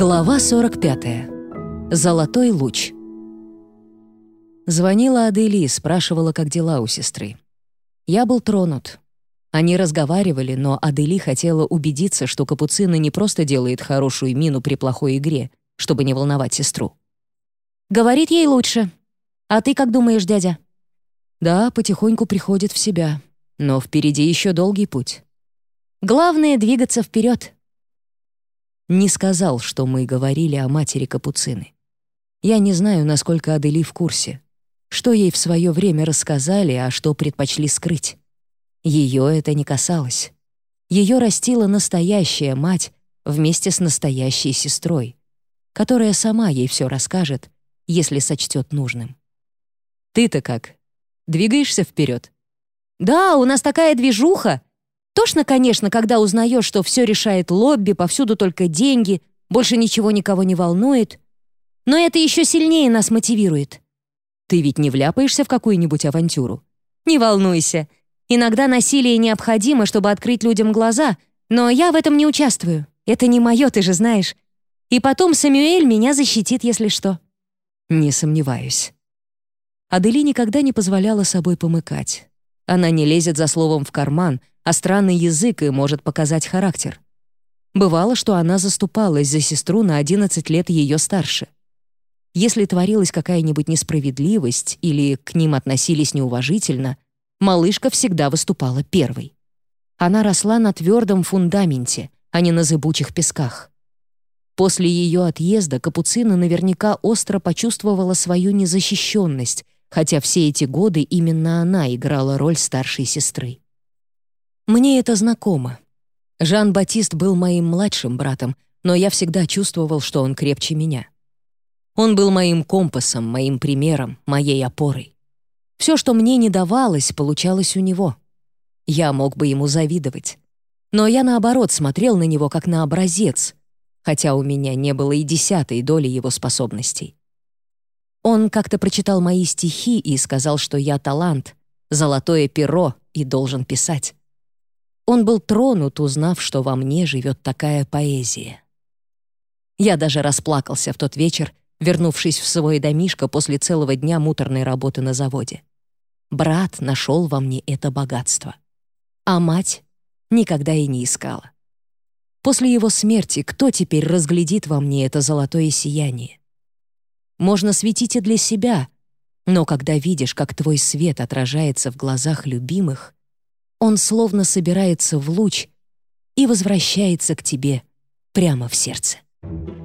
Глава 45. Золотой луч. Звонила Адели, спрашивала, как дела у сестры. Я был тронут. Они разговаривали, но Адели хотела убедиться, что Капуцина не просто делает хорошую мину при плохой игре, чтобы не волновать сестру. «Говорит ей лучше. А ты как думаешь, дядя?» «Да, потихоньку приходит в себя. Но впереди еще долгий путь. Главное — двигаться вперед. Не сказал, что мы говорили о матери Капуцины. Я не знаю, насколько Адели в курсе. Что ей в свое время рассказали, а что предпочли скрыть. Ее это не касалось. Ее растила настоящая мать вместе с настоящей сестрой, которая сама ей все расскажет, если сочтет нужным. «Ты-то как? Двигаешься вперед? «Да, у нас такая движуха!» Тошно, конечно, когда узнаешь, что все решает лобби, повсюду только деньги, больше ничего никого не волнует. Но это еще сильнее нас мотивирует. Ты ведь не вляпаешься в какую-нибудь авантюру? Не волнуйся. Иногда насилие необходимо, чтобы открыть людям глаза, но я в этом не участвую. Это не мое, ты же знаешь. И потом Самюэль меня защитит, если что. Не сомневаюсь. Адели никогда не позволяла собой помыкать. Она не лезет за словом в карман, а странный язык и может показать характер. Бывало, что она заступалась за сестру на 11 лет ее старше. Если творилась какая-нибудь несправедливость или к ним относились неуважительно, малышка всегда выступала первой. Она росла на твердом фундаменте, а не на зыбучих песках. После ее отъезда Капуцина наверняка остро почувствовала свою незащищенность, хотя все эти годы именно она играла роль старшей сестры. Мне это знакомо. Жан-Батист был моим младшим братом, но я всегда чувствовал, что он крепче меня. Он был моим компасом, моим примером, моей опорой. Все, что мне не давалось, получалось у него. Я мог бы ему завидовать. Но я, наоборот, смотрел на него как на образец, хотя у меня не было и десятой доли его способностей. Он как-то прочитал мои стихи и сказал, что я талант, золотое перо и должен писать. Он был тронут, узнав, что во мне живет такая поэзия. Я даже расплакался в тот вечер, вернувшись в свой домишко после целого дня муторной работы на заводе. Брат нашел во мне это богатство. А мать никогда и не искала. После его смерти кто теперь разглядит во мне это золотое сияние? Можно светить и для себя, но когда видишь, как твой свет отражается в глазах любимых, он словно собирается в луч и возвращается к тебе прямо в сердце. Thank you.